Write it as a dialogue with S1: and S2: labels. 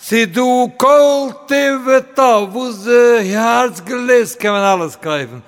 S1: Sie du kolte veta, wo ze herz geles kann man alles kaufen.